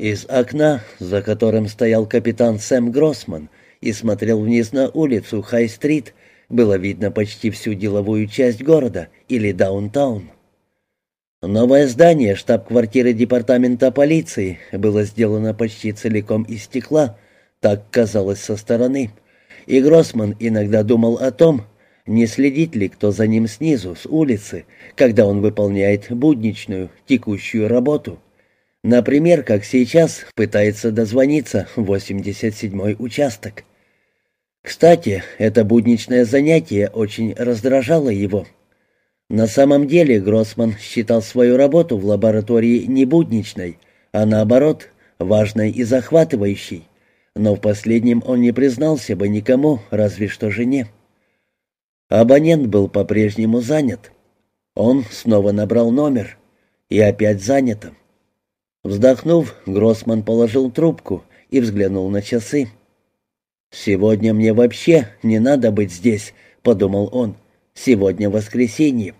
Из окна, за которым стоял капитан Сэм Гроссман и смотрел вниз на улицу Хай-стрит, было видно почти всю деловую часть города или даунтаун. Новое здание штаб-квартиры департамента полиции было сделано почти целиком из стекла, так казалось со стороны, и Гроссман иногда думал о том, не следит ли кто за ним снизу, с улицы, когда он выполняет будничную, текущую работу. Например, как сейчас пытается дозвониться в 87-й участок. Кстати, это будничное занятие очень раздражало его. На самом деле Гроссман считал свою работу в лаборатории не будничной, а наоборот, важной и захватывающей. Но в последнем он не признался бы никому, разве что жене. Абонент был по-прежнему занят. Он снова набрал номер. И опять занято. Вздохнув, Гроссман положил трубку и взглянул на часы. «Сегодня мне вообще не надо быть здесь», — подумал он. «Сегодня воскресенье».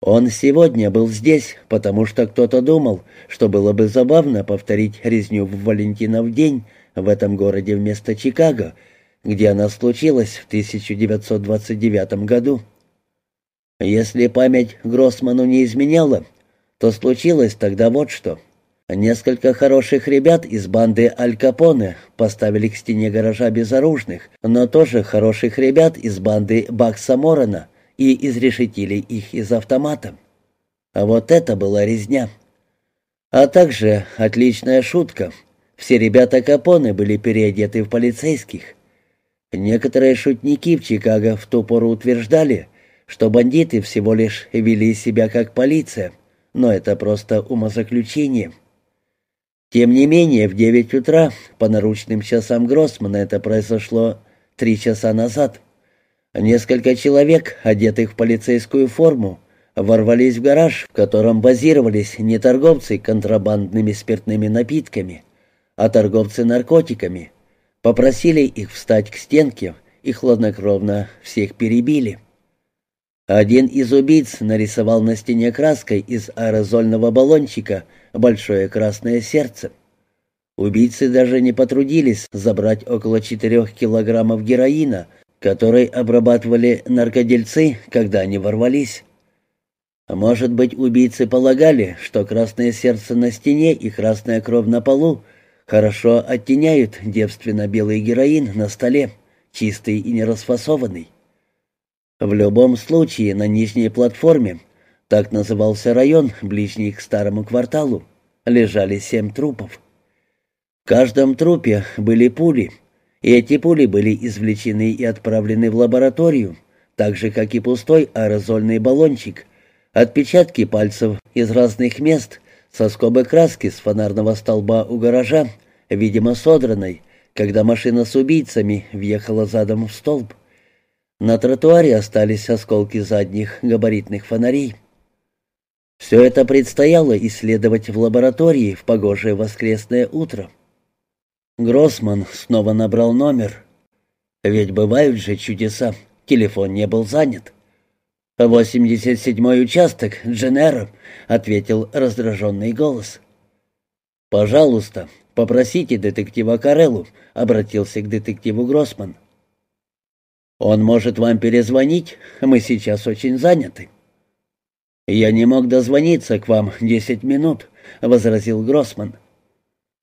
Он сегодня был здесь, потому что кто-то думал, что было бы забавно повторить резню в Валентинов день в этом городе вместо Чикаго, где она случилась в 1929 году. Если память Гроссману не изменяла, то случилось тогда вот что. Несколько хороших ребят из банды Аль Капоне поставили к стене гаража безоружных, но тоже хороших ребят из банды Бакса Морона и изрешетили их из автомата. А вот это была резня. А также отличная шутка. Все ребята Капоне были переодеты в полицейских. Некоторые шутники в Чикаго в ту пору утверждали, что бандиты всего лишь вели себя как полиция, но это просто умозаключение. Тем не менее, в девять утра, по наручным часам Гроссмана, это произошло три часа назад. Несколько человек, одетых в полицейскую форму, ворвались в гараж, в котором базировались не торговцы контрабандными спиртными напитками, а торговцы наркотиками. Попросили их встать к стенке и хладнокровно всех перебили. Один из убийц нарисовал на стене краской из аэрозольного баллончика большое красное сердце. Убийцы даже не потрудились забрать около четырех килограммов героина, который обрабатывали наркодельцы, когда они ворвались. Может быть, убийцы полагали, что красное сердце на стене и красная кровь на полу хорошо оттеняют девственно-белый героин на столе, чистый и не расфасованный. В любом случае, на нижней платформе так назывался район, ближний к старому кварталу. Лежали семь трупов. В каждом трупе были пули, и эти пули были извлечены и отправлены в лабораторию, так же, как и пустой аэрозольный баллончик, отпечатки пальцев из разных мест, соскобы краски с фонарного столба у гаража, видимо, содранной, когда машина с убийцами въехала задом в столб. На тротуаре остались осколки задних габаритных фонарей. Все это предстояло исследовать в лаборатории в погожее воскресное утро. Гроссман снова набрал номер. Ведь бывают же чудеса. Телефон не был занят. «Восемьдесят седьмой участок, Дженеро», — ответил раздраженный голос. «Пожалуйста, попросите детектива Кареллу», — обратился к детективу Гроссман. «Он может вам перезвонить, мы сейчас очень заняты». «Я не мог дозвониться к вам десять минут», — возразил Гроссман.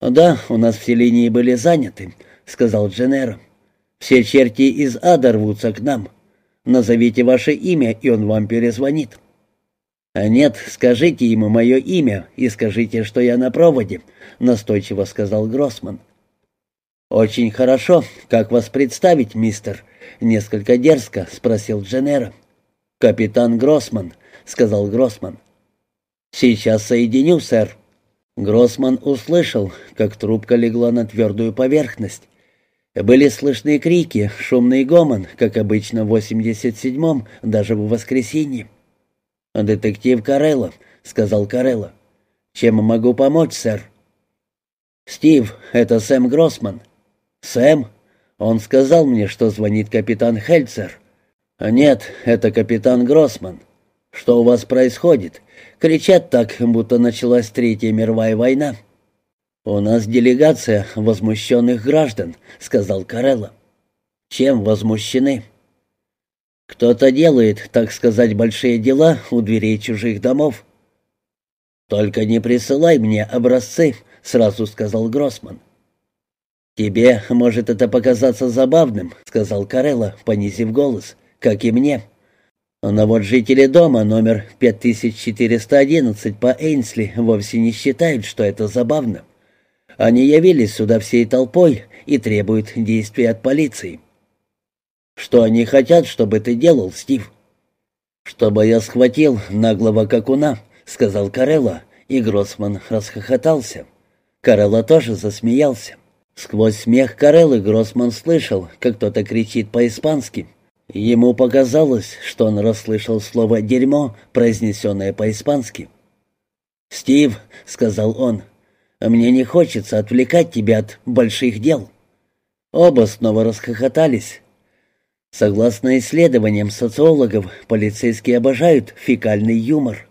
«Да, у нас все линии были заняты», — сказал Дженеро. «Все черти из ада рвутся к нам. Назовите ваше имя, и он вам перезвонит». «А нет, скажите ему мое имя и скажите, что я на проводе», — настойчиво сказал Гроссман. «Очень хорошо. Как вас представить, мистер?» — несколько дерзко спросил Дженеро. «Капитан Гроссман», сказал Гроссман. «Сейчас соединю, сэр». Гроссман услышал, как трубка легла на твердую поверхность. Были слышны крики, шумный гомон, как обычно в 87-м, даже в воскресенье. «Детектив Карелло», — сказал Карелло. «Чем могу помочь, сэр?» «Стив, это Сэм Гроссман». «Сэм?» Он сказал мне, что звонит капитан Хельцер. «Нет, это капитан Гроссман. «Что у вас происходит?» Кричат так, будто началась Третья мировая война. «У нас делегация возмущенных граждан», — сказал Карелла. «Чем возмущены?» «Кто-то делает, так сказать, большие дела у дверей чужих домов». «Только не присылай мне образцы», — сразу сказал Гроссман. «Тебе может это показаться забавным», — сказал Карелла, понизив голос, — «как и мне». Но вот жители дома номер 5411 по Эйнсли вовсе не считают, что это забавно. Они явились сюда всей толпой и требуют действий от полиции. Что они хотят, чтобы ты делал, Стив? Чтобы я схватил наглого какуна, сказал Карелла, и Гроссман расхохотался. Карелла тоже засмеялся. Сквозь смех Кареллы Гроссман слышал, как кто-то кричит по-испански. Ему показалось, что он расслышал слово «дерьмо», произнесенное по-испански. «Стив», — сказал он, мне не хочется отвлекать тебя от больших дел». Оба снова расхохотались. Согласно исследованиям социологов, полицейские обожают фекальный юмор.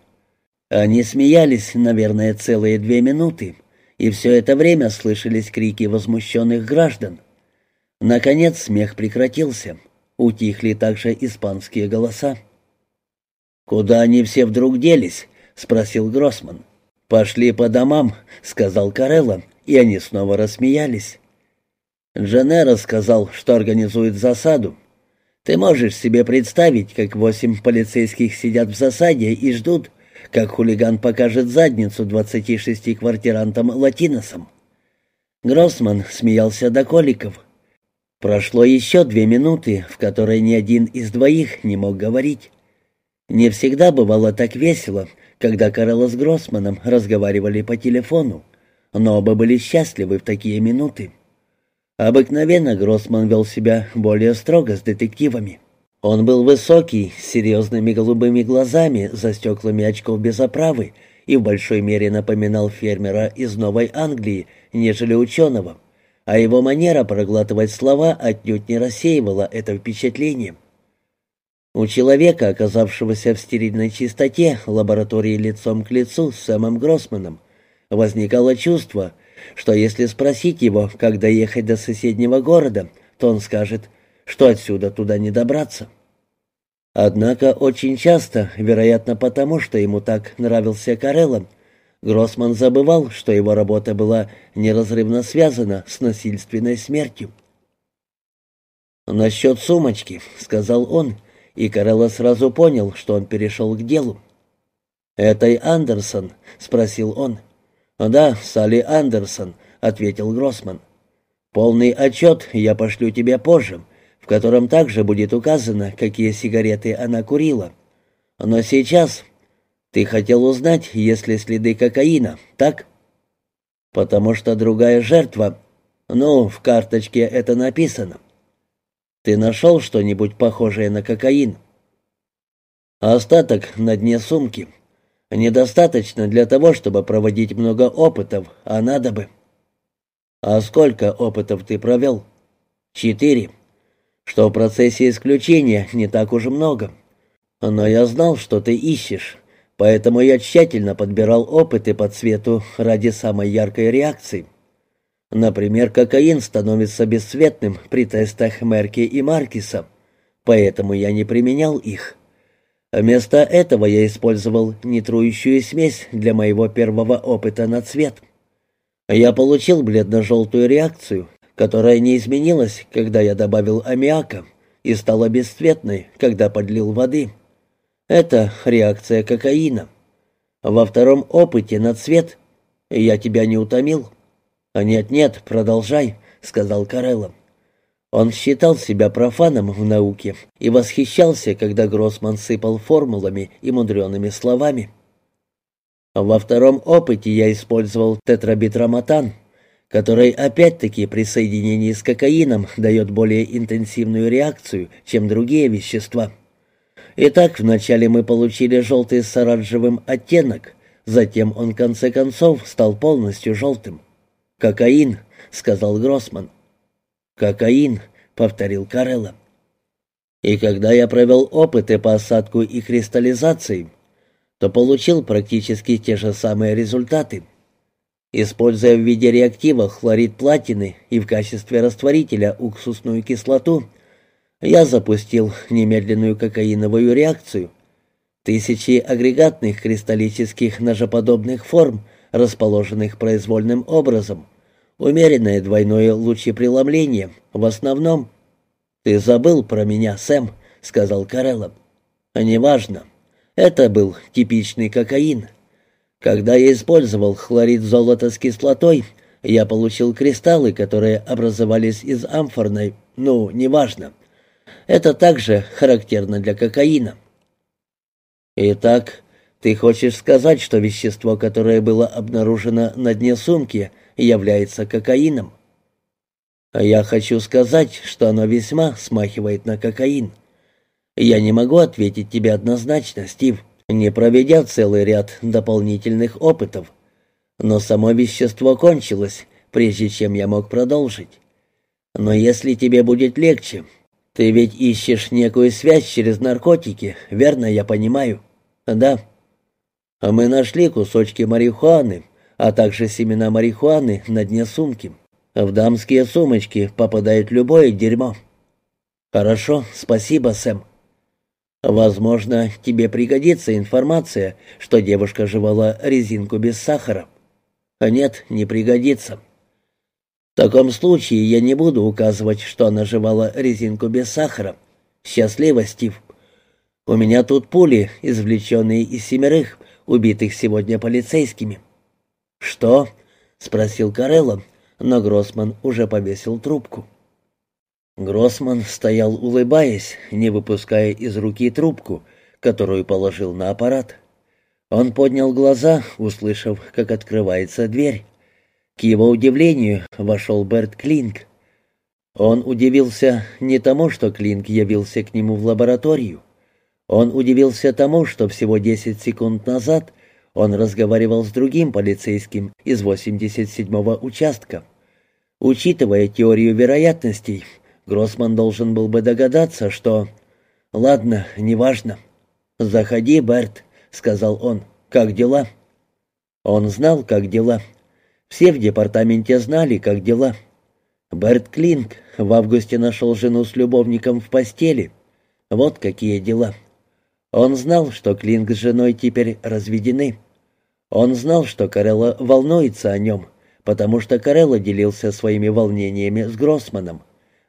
Они смеялись, наверное, целые две минуты, и все это время слышались крики возмущенных граждан. Наконец смех прекратился. Утихли также испанские голоса. «Куда они все вдруг делись?» — спросил Гроссман. «Пошли по домам», — сказал Карелла, и они снова рассмеялись. Дженеро сказал, что организует засаду. Ты можешь себе представить, как восемь полицейских сидят в засаде и ждут, как хулиган покажет задницу двадцати шести квартирантам латиносам. Гроссман смеялся до коликов. Прошло еще две минуты, в которые ни один из двоих не мог говорить. Не всегда бывало так весело, когда Карелла с Гроссманом разговаривали по телефону, но оба были счастливы в такие минуты. Обыкновенно Гроссман вел себя более строго с детективами. Он был высокий, с серьезными голубыми глазами за стеклами очков без оправы и в большой мере напоминал фермера из Новой Англии, нежели ученого, а его манера проглатывать слова отнюдь не рассеивала это впечатление. У человека, оказавшегося в стерильной чистоте лаборатории лицом к лицу с Сэмом Гроссманом, возникало чувство, что если спросить его, как доехать до соседнего города, то он скажет, что отсюда туда не добраться. Однако очень часто, вероятно потому, что ему так нравился Карелло, Гроссман забывал, что его работа была неразрывно связана с насильственной смертью. «Насчет сумочки», — сказал он, — и Карелла сразу понял, что он перешел к делу. «Этой Андерсон?» — спросил он. «Да, Салли Андерсон», — ответил Гроссман. «Полный отчет я пошлю тебе позже, котором также будет указано, какие сигареты она курила. Но сейчас ты хотел узнать, есть ли следы кокаина, так?» «Потому что другая жертва...» «Ну, в карточке это написано». Ты нашел что-нибудь похожее на кокаин? Остаток на дне сумки. Недостаточно для того, чтобы проводить много опытов, а надо бы. А сколько опытов ты провел? Четыре. Что в процессе исключения не так уж много. Но я знал, что ты ищешь, поэтому я тщательно подбирал опыты по цвету ради самой яркой реакции. Например, кокаин становится бесцветным при тестах Мерки и Маркиса, поэтому я не применял их. Вместо этого я использовал нетрующую смесь для моего первого опыта на цвет. Я получил бледно-желтую реакцию, которая не изменилась, когда я добавил аммиака, и стала бесцветной, когда подлил воды. Это реакция кокаина. Во втором опыте на цвет я тебя не утомил. «Нет-нет, продолжай», — сказал Карелло. Он считал себя профаном в науке и восхищался, когда Гроссман сыпал формулами и мудреными словами. Во втором опыте я использовал тетрабитраматан, который опять-таки при соединении с кокаином дает более интенсивную реакцию, чем другие вещества. Итак, вначале мы получили желтый с оранжевым оттенок, затем он в конце концов стал полностью желтым. «Кокаин», — сказал Гроссман. «Кокаин», — повторил Карелла. «И когда я провел опыты по осадку и кристаллизации, то получил практически те же самые результаты. Используя в виде реактива хлорид платины и в качестве растворителя уксусную кислоту, я запустил немедленную кокаиновую реакцию. Тысячи агрегатных кристаллических ножеподобных форм, расположенных произвольным образом, умеренное двойное лучепреломление, в основном... «Ты забыл про меня, Сэм», — сказал Карелло. «Неважно. Это был типичный кокаин. Когда я использовал хлорид золота с кислотой, я получил кристаллы, которые образовались из амфорной, ну, неважно. Это также характерно для кокаина. Итак, ты хочешь сказать, что вещество, которое было обнаружено на дне сумки, является кокаином? Я хочу сказать, что оно весьма смахивает на кокаин. Я не могу ответить тебе однозначно, Стив не проведя целый ряд дополнительных опытов. Но само вещество кончилось, прежде чем я мог продолжить. Но если тебе будет легче, ты ведь ищешь некую связь через наркотики, верно я понимаю? Да. Мы нашли кусочки марихуаны, а также семена марихуаны на дне сумки. В дамские сумочки попадает любое дерьмо. Хорошо, спасибо, Сэм. Возможно, тебе пригодится информация, что девушка жевала резинку без сахара. А нет, не пригодится. В таком случае я не буду указывать, что она жевала резинку без сахара. Счастливо, Стив. У меня тут пули, извлеченные из семерых, убитых сегодня полицейскими. Что? спросил Карелло, но Гроссман уже повесил трубку. Гроссман стоял, улыбаясь, не выпуская из руки трубку, которую положил на аппарат. Он поднял глаза, услышав, как открывается дверь. К его удивлению вошел Берт Клинк. Он удивился не тому, что Клинк явился к нему в лабораторию. Он удивился тому, что всего 10 секунд назад он разговаривал с другим полицейским из 87-го участка. Учитывая теорию вероятностей, Гроссман должен был бы догадаться, что... «Ладно, неважно». «Заходи, Берт», — сказал он. «Как дела?» Он знал, как дела. Все в департаменте знали, как дела. Берт Клинк в августе нашел жену с любовником в постели. Вот какие дела. Он знал, что Клинк с женой теперь разведены. Он знал, что Карелла волнуется о нем, потому что Карелла делился своими волнениями с Гроссманом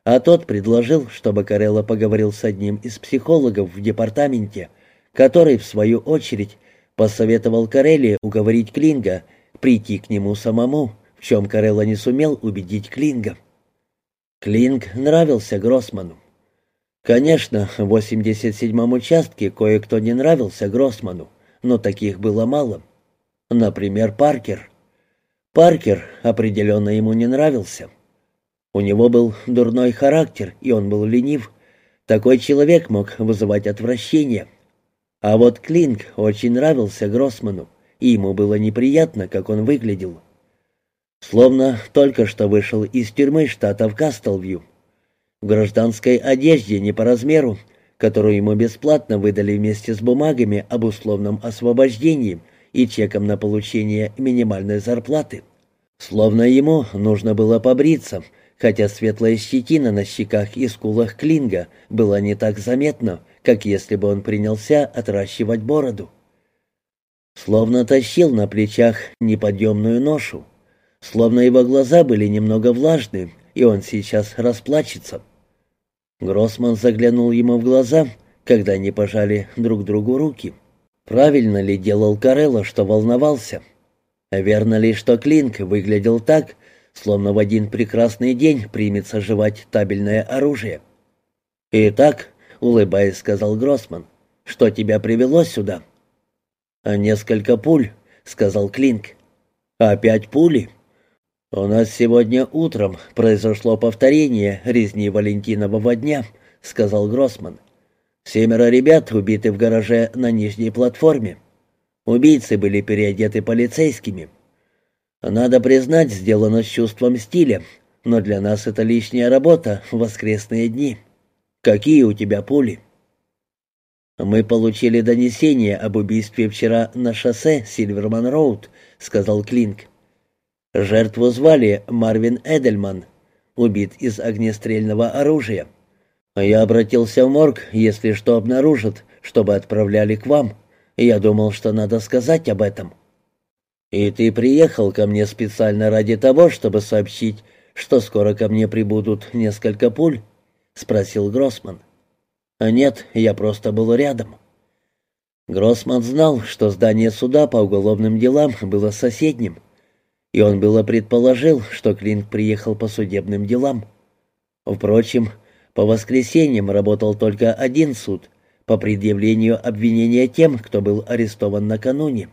а тот предложил, чтобы Карелло поговорил с одним из психологов в департаменте, который, в свою очередь, посоветовал Карелле уговорить Клинга прийти к нему самому, в чем Карелло не сумел убедить Клинга. Клинг нравился Гроссману. Конечно, в 87-м участке кое-кто не нравился Гроссману, но таких было мало. Например, Паркер. Паркер определенно ему не нравился. У него был дурной характер, и он был ленив. Такой человек мог вызывать отвращение. А вот Клинк очень нравился Гроссману, и ему было неприятно, как он выглядел. Словно только что вышел из тюрьмы штата в Кастлвью. В гражданской одежде не по размеру, которую ему бесплатно выдали вместе с бумагами об условном освобождении и чеком на получение минимальной зарплаты. Словно ему нужно было побриться — хотя светлая щетина на щеках и скулах Клинга была не так заметна, как если бы он принялся отращивать бороду. Словно тащил на плечах неподъемную ношу, словно его глаза были немного влажны, и он сейчас расплачется. Гроссман заглянул ему в глаза, когда они пожали друг другу руки. Правильно ли делал Карелло, что волновался? Верно ли, что Клинк выглядел так, словно в один прекрасный день примется жевать табельное оружие. «Итак», — улыбаясь, сказал Гроссман, — «что тебя привело сюда?» «А «Несколько пуль», — сказал Клинк. «Опять пули?» «У нас сегодня утром произошло повторение резни Валентинового дня», — сказал Гроссман. «Семеро ребят убиты в гараже на нижней платформе. Убийцы были переодеты полицейскими». Надо признать, сделано с чувством стиля, но для нас это лишняя работа в воскресные дни. Какие у тебя пули? Мы получили донесение об убийстве вчера на шоссе Сильверман-Роуд, сказал Клинк. Жертву звали Марвин Эдельман, убит из огнестрельного оружия. Я обратился в морг, если что обнаружат, чтобы отправляли к вам. Я думал, что надо сказать об этом. И ты приехал ко мне специально ради того, чтобы сообщить, что скоро ко мне прибудут несколько пуль? спросил Гроссман. А нет, я просто был рядом. Гроссман знал, что здание суда по уголовным делам было соседним, и он было предположил, что Клинк приехал по судебным делам. Впрочем, по воскресеньям работал только один суд по предъявлению обвинения тем, кто был арестован накануне.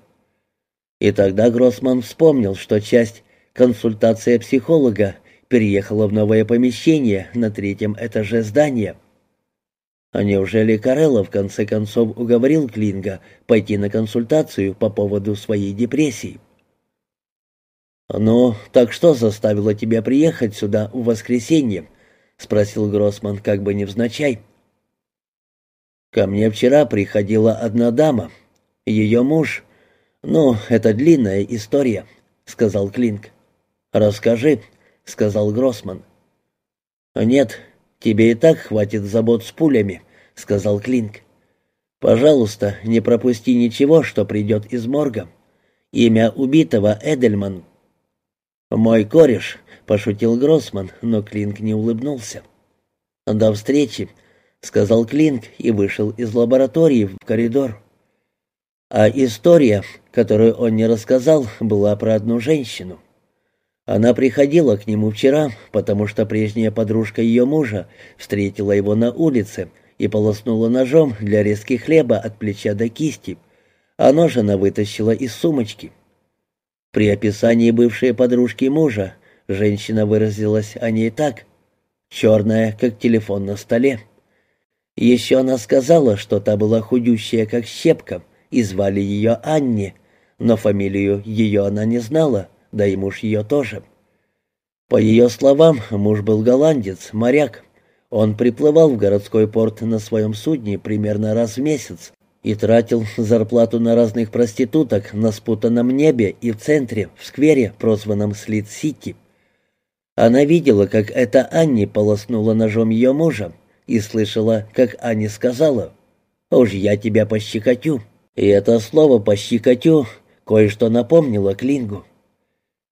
И тогда Гроссман вспомнил, что часть консультации психолога переехала в новое помещение на третьем этаже здания. А неужели Карелла в конце концов уговорил Клинга пойти на консультацию по поводу своей депрессии? «Ну, так что заставило тебя приехать сюда в воскресенье?» — спросил Гроссман как бы невзначай. «Ко мне вчера приходила одна дама. Ее муж. Ну, это длинная история», — сказал Клинк. «Расскажи», — сказал Гроссман. «Нет, тебе и так хватит забот с пулями», — сказал Клинк. «Пожалуйста, не пропусти ничего, что придет из морга. Имя убитого Эдельман». «Мой кореш», пошутил Гроссман, но Клинк не улыбнулся. «До встречи», — сказал Клинк и вышел из лаборатории в коридор. А история, которую он не рассказал, была про одну женщину. Она приходила к нему вчера, потому что прежняя подружка ее мужа встретила его на улице и полоснула ножом для резки хлеба от плеча до кисти, а нож она вытащила из сумочки. При описании бывшей подружки мужа Женщина выразилась о ней так. Черная, как телефон на столе. Еще она сказала, что та была худющая, как щепка, и звали ее Анни, но фамилию ее она не знала, да и муж ее тоже. По ее словам, муж был голландец, моряк. Он приплывал в городской порт на своем судне примерно раз в месяц и тратил зарплату на разных проституток на спутанном небе и в центре, в сквере, прозванном Слит-Сити. Она видела, как эта Анни полоснула ножом ее мужа, и слышала, как Анни сказала, «Уж я тебя пощекотю». И это слово «пощекотю» кое-что напомнило Клингу.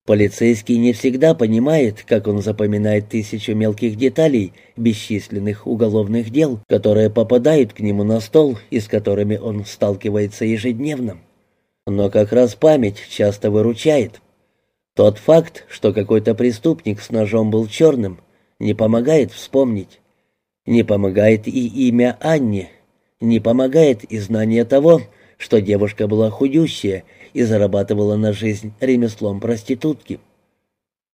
Полицейский не всегда понимает, как он запоминает тысячу мелких деталей бесчисленных уголовных дел, которые попадают к нему на стол и с которыми он сталкивается ежедневно. Но как раз память часто выручает. Тот факт, что какой-то преступник с ножом был черным, не помогает вспомнить. Не помогает и имя Анни. Не помогает и знание того, что девушка была худющая и зарабатывала на жизнь ремеслом проститутки.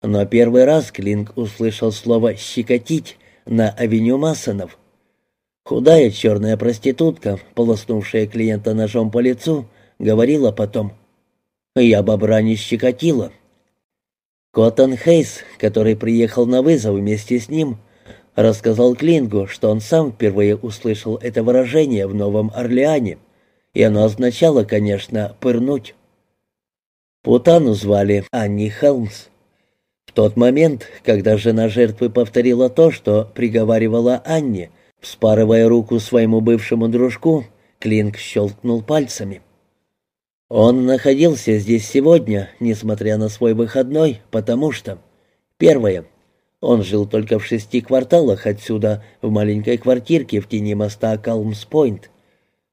Но первый раз Клинк услышал слово «щекотить» на авеню Массонов. Худая черная проститутка, полоснувшая клиента ножом по лицу, говорила потом «Я бобра не щекотила». Коттон Хейс, который приехал на вызов вместе с ним, рассказал Клингу, что он сам впервые услышал это выражение в Новом Орлеане, и оно означало, конечно, «пырнуть». Путану звали Анни Хелмс. В тот момент, когда жена жертвы повторила то, что приговаривала Анне, вспарывая руку своему бывшему дружку, Клинг щелкнул пальцами. Он находился здесь сегодня, несмотря на свой выходной, потому что... Первое. Он жил только в шести кварталах отсюда, в маленькой квартирке в тени моста Калмс-Пойнт.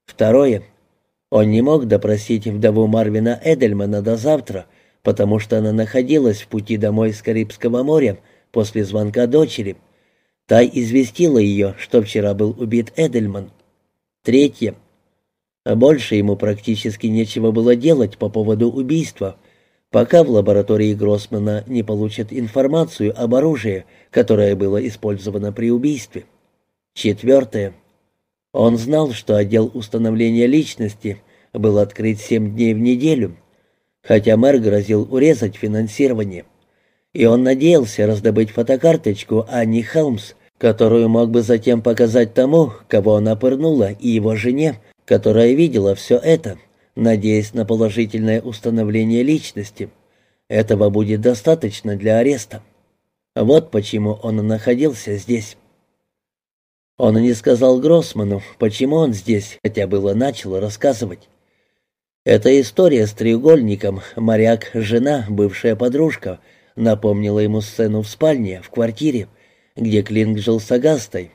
Второе. Он не мог допросить вдову Марвина Эдельмана до завтра, потому что она находилась в пути домой с Карибского моря после звонка дочери. Та известила ее, что вчера был убит Эдельман. Третье. А больше ему практически нечего было делать по поводу убийства, пока в лаборатории Гроссмана не получат информацию об оружии, которое было использовано при убийстве. Четвертое. Он знал, что отдел установления личности был открыт семь дней в неделю, хотя мэр грозил урезать финансирование. И он надеялся раздобыть фотокарточку Анни Холмс, которую мог бы затем показать тому, кого она пырнула, и его жене, которая видела все это, надеясь на положительное установление личности, Этого будет достаточно для ареста. Вот почему он находился здесь. Он не сказал Гроссману, почему он здесь, хотя было начал рассказывать. Эта история с треугольником, моряк, жена, бывшая подружка, напомнила ему сцену в спальне, в квартире, где Клинк жил с Агастой.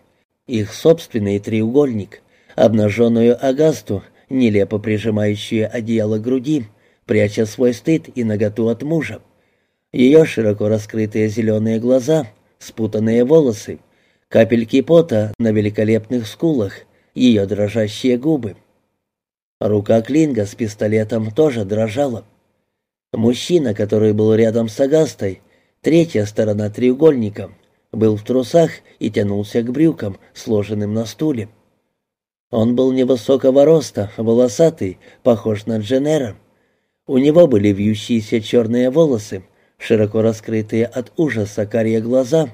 Их собственный треугольник, обнаженную Агасту, нелепо прижимающую одеяло груди, пряча свой стыд и наготу от мужа. Ее широко раскрытые зеленые глаза, спутанные волосы, капельки пота на великолепных скулах, ее дрожащие губы. Рука Клинга с пистолетом тоже дрожала. Мужчина, который был рядом с Агастой, третья сторона треугольника, был в трусах и тянулся к брюкам, сложенным на стуле. Он был невысокого роста, волосатый, похож на Дженера. У него были вьющиеся черные волосы, широко раскрытые от ужаса карие глаза.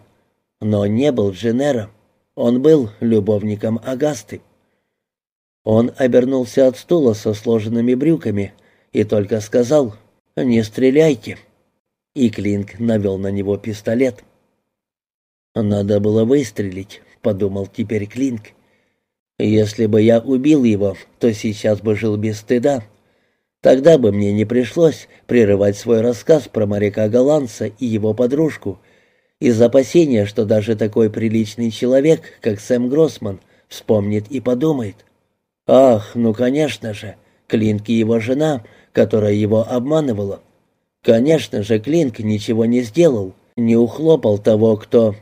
Но не был Дженера. Он был любовником Агасты. Он обернулся от стула со сложенными брюками и только сказал «Не стреляйте». И Клинк навел на него пистолет. «Надо было выстрелить», — подумал теперь Клинк. «Если бы я убил его, то сейчас бы жил без стыда. Тогда бы мне не пришлось прерывать свой рассказ про моряка-голландца и его подружку, из опасения, что даже такой приличный человек, как Сэм Гроссман, вспомнит и подумает. Ах, ну конечно же, Клинк и его жена, которая его обманывала. Конечно же, Клинк ничего не сделал, не ухлопал того, кто...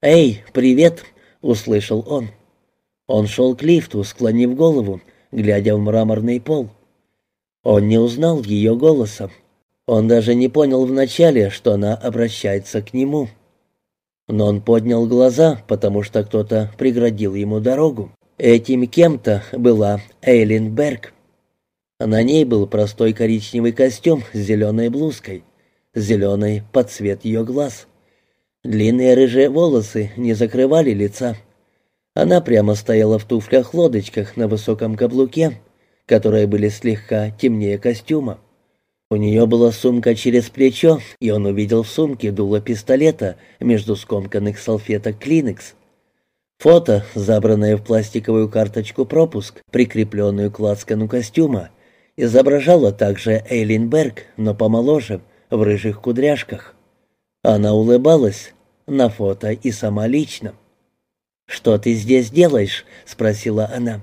«Эй, привет!» — услышал он. Он шел к лифту, склонив голову, глядя в мраморный пол. Он не узнал ее голоса. Он даже не понял вначале, что она обращается к нему. Но он поднял глаза, потому что кто-то преградил ему дорогу. Этим кем-то была Эйлин Берг. На ней был простой коричневый костюм с зеленой блузкой, зеленый под цвет ее глаз. Длинные рыжие волосы не закрывали лица. Она прямо стояла в туфлях-лодочках на высоком каблуке, которые были слегка темнее костюма. У нее была сумка через плечо, и он увидел в сумке дуло пистолета между скомканных салфеток «Клинекс». Фото, забранное в пластиковую карточку пропуск, прикрепленную к лацкану костюма, изображало также Эйлин Берг, но помоложе, в рыжих кудряшках. Она улыбалась на фото и сама лично. «Что ты здесь делаешь?» — спросила она.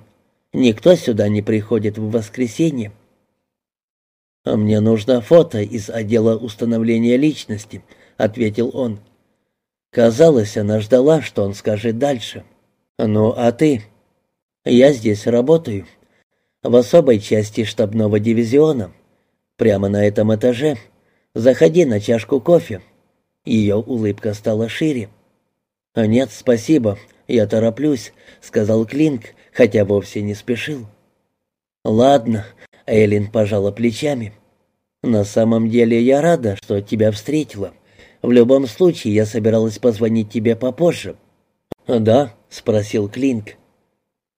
«Никто сюда не приходит в воскресенье». «А «Мне нужно фото из отдела установления личности», — ответил он. Казалось, она ждала, что он скажет дальше. «Ну, а ты?» «Я здесь работаю. В особой части штабного дивизиона. Прямо на этом этаже. Заходи на чашку кофе». Ее улыбка стала шире. «Нет, спасибо, я тороплюсь», — сказал Клинк, хотя вовсе не спешил. «Ладно», — Эйлин пожала плечами. «На самом деле я рада, что тебя встретила. В любом случае я собиралась позвонить тебе попозже». «Да?» — спросил Клинк.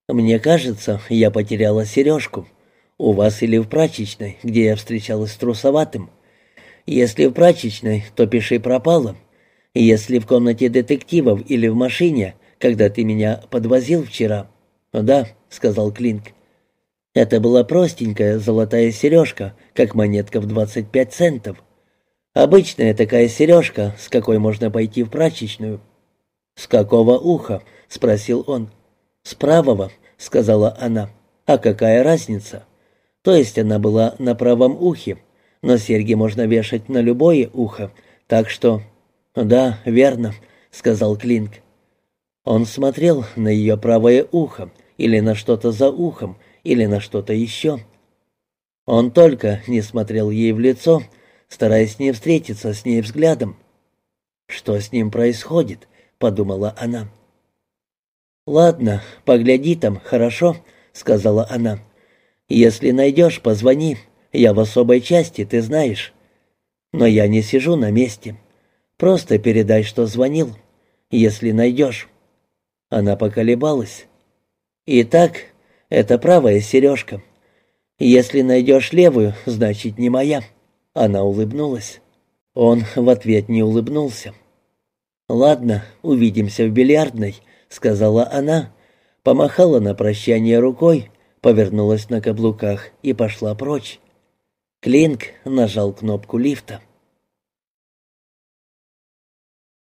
«Мне кажется, я потеряла сережку. У вас или в прачечной, где я встречалась с трусоватым. Если в прачечной, то пиши пропало. Если в комнате детективов или в машине, когда ты меня подвозил вчера». «Да», — сказал Клинк. Это была простенькая золотая сережка, как монетка в 25 центов. Обычная такая сережка, с какой можно пойти в прачечную. «С какого уха?» — спросил он. «С правого», — сказала она. «А какая разница?» То есть она была на правом ухе, но серьги можно вешать на любое ухо, так что... «Да, верно», — сказал Клинк. Он смотрел на ее правое ухо или на что-то за ухом, или на что-то еще. Он только не смотрел ей в лицо, стараясь не встретиться с ней взглядом. «Что с ним происходит?» — подумала она. «Ладно, погляди там, хорошо?» — сказала она. «Если найдешь, позвони. Я в особой части, ты знаешь. Но я не сижу на месте. Просто передай, что звонил, если найдешь». Она поколебалась. «Итак, это правая сережка. Если найдешь левую, значит, не моя». Она улыбнулась. Он в ответ не улыбнулся. «Ладно, увидимся в бильярдной», — сказала она, помахала на прощание рукой, повернулась на каблуках и пошла прочь. Клинк нажал кнопку лифта.